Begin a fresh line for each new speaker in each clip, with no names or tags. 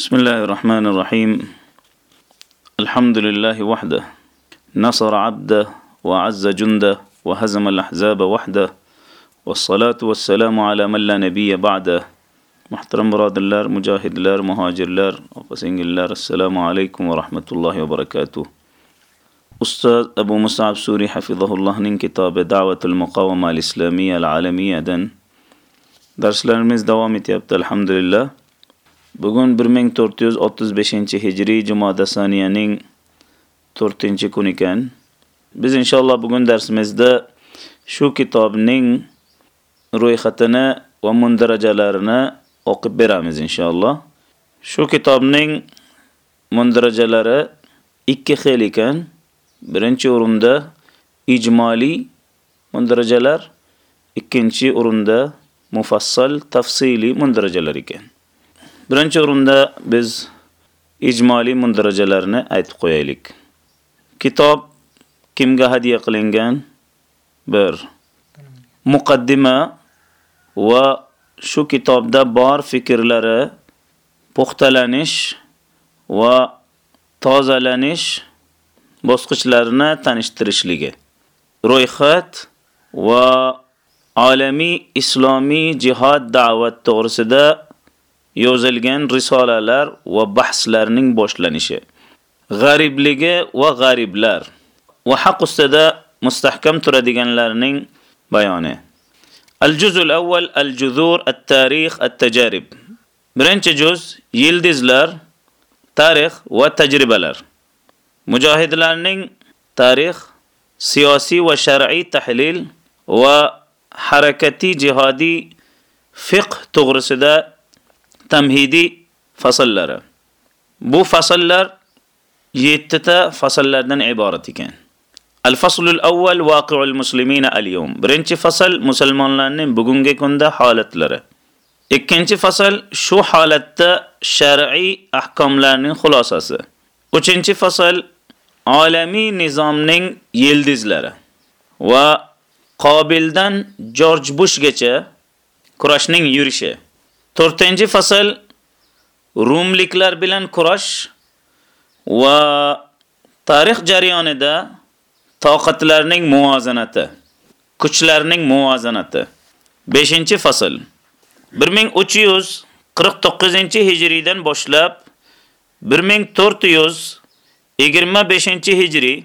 بسم الله الرحمن الرحيم. الحمد لله وحده. نصر عبده وعز جنده وهزم الأحزاب وحده. والصلاة والسلام على من لا نبي بعده. محترم براد الله مجاهد الله مهاجر الله السلام عليكم ورحمة الله وبركاته. أستاذ أبو مصعب سوري حفظه الله من كتاب دعوة المقاومة الإسلامية العالمية دن. درس لنمز دوامة يبت الحمد لله. Bugun 1435 hijriy jumada saniyaning 4 kun ekan biz inshaalloh bugun darsimizda shu kitobning ro'yxatini va mundarajalarini o'qib beramiz inshaalloh. Shu kitobning mundarajalari ikki xil ekan. Birinchi o'rinda ijmoliy mundarajalar, ikkinchi o'rinda mufassal tafsiliy mundarajalar ekan. Birinchi o'rinda biz ijmoliy mundarajalarni aytib qo'yaylik. Kitob kimga hadiya qilingan? 1. Muqaddima va shu kitobda bor fikrlari puxtalanish va tozalanish bosqichlarini tanishtirishligi. Ro'yxat va olamiy islomiy jihad da'vat to'g'risida yozilgan risolalar va bahslarning boshlanishi. G'aribligi va g'ariblar va haq ustida mustahkam turadiganlarning bayoni. Al-juzul avval al-juzur at-tarix at-tajarib. Birinchi juz yildizlar, tarix va tajribalar. Mujohidlarning tarix, siyosiy va shar'iy tahlil va harakati jihodiy fiqh to'g'risida tamhidiy fasllari. Bu fasllar 7 ta fasllardan iborat ekan. Al-faslul avval waqi'ul muslimina al-yawm. Birinchi fasl musulmonlarning bugungi kunda holatlari. Ikkinchi fasl shu holatda shar'iy ahkomlarning xulosasi. Uchinchi fasl olamiy nizomning yildizlari va Qobildan George Bushgacha kurashning yurishi. To'rtinchi fasl Rumliklar bilan kurash va tarix jarayonida toqatlarning muvozanati, kuchlarning muvozanati. 5-fasl. 1349-hijriydan boshlab 1425-hijriy,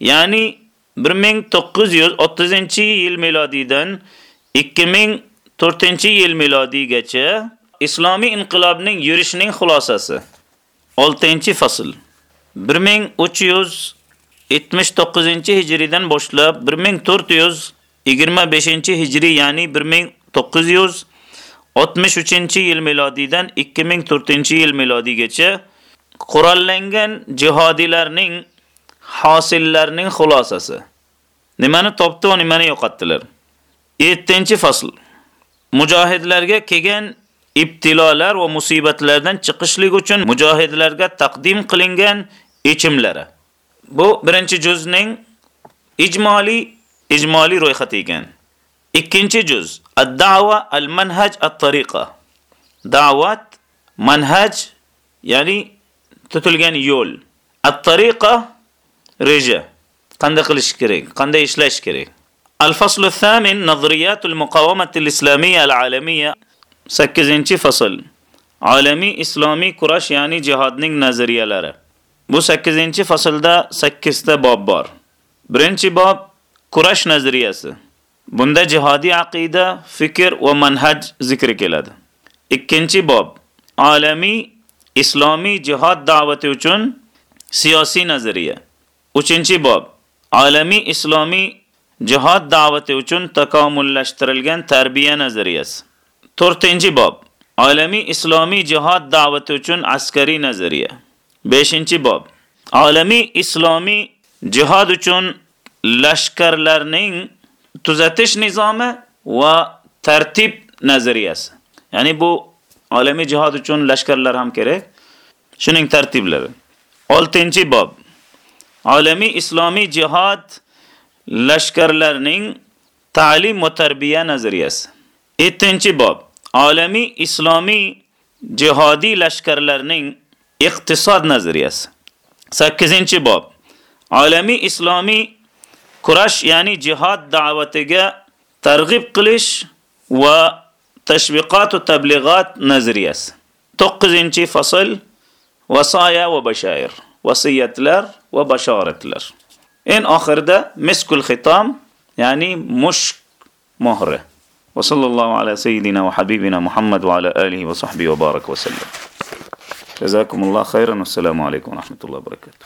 ya'ni 1930-yil milodiydan 2000 2004-yil milodiygacha islomiy inqilobning yurishining xulosasi. 6-fasl. 1379-hijridan boshlab 1425-hijriy, ya'ni 1963-yil milodiydan 2004-yil milodiygacha qurollangan jihodilarning hosillarining xulosasi. Nimani topdi va nimani yo'qotdilar? 7-fasl. Mujohidlarga kelgan ibtilolar va musibatlardan chiqishlik uchun mujohidlarga taqdim qilingan yechimlari. Bu birinchi juzning ijmoliy ijmoliy ro'yxati ekan. Ikkinchi juz ad-da'va al-manhaj at-tariqa. Da'vat manhaj ya'ni tutilgan yo'l. At-tariqa reja. Qanday qilish kerak? Qanday ishlash kerak? الفصل الثامن نظريات المقاومة الإسلامية العالمية al-islamiyya al-alamiyya 8-fasl. Olamiy islomiy kurash ya'ni jihodning nazariyalari. Bu 8-faslda 8 ta bob bor. Birinchi bob kurash nazariyasi. Bunda jihodiy aqida, fikr va manhaj zikri keladi. Ikkinchi bob olamiy islomiy jihod da'vati uchun siyosiy nazariya. Uchinchi bob olamiy islomiy Jihad da'vati uchun takomillashtirilgan tarbiya nazariyasi. 4-bob. olamiy islomiy jihad da'vati uchun askariy nazariya. 5-bob. Olamiy islomiy jihad uchun lashkarlarning tuzatish nizomi va tartib nazariyasi. Ya'ni bu olamiy jihad uchun lashkarlar ham kerak. Shuning tartiblari. 6-bob. Olamiy islomiy jihad lashkarlarning ta'lim va tarbiya nazariyasi. 7-bob. Olamiy islomiy jihodiy lashkarlarning iqtisod nazariyasi. 8-bob. Olamiy islomiy kurash, ya'ni jihad da'vatiga targ'ib qilish va tashviqot va tablig'at nazariyasi. 9-fasl vasoya va bashoir. Vasiyatlar va bashoratlar. En oxirida miskul xitam, ya'ni mushk mohri. وصلى الله على سيدنا وحبيبنا محمد وعلى آله وصحبه وبارك وسلم جزاكم الله خيرا والسلام عليكم ورحمة الله وبركاته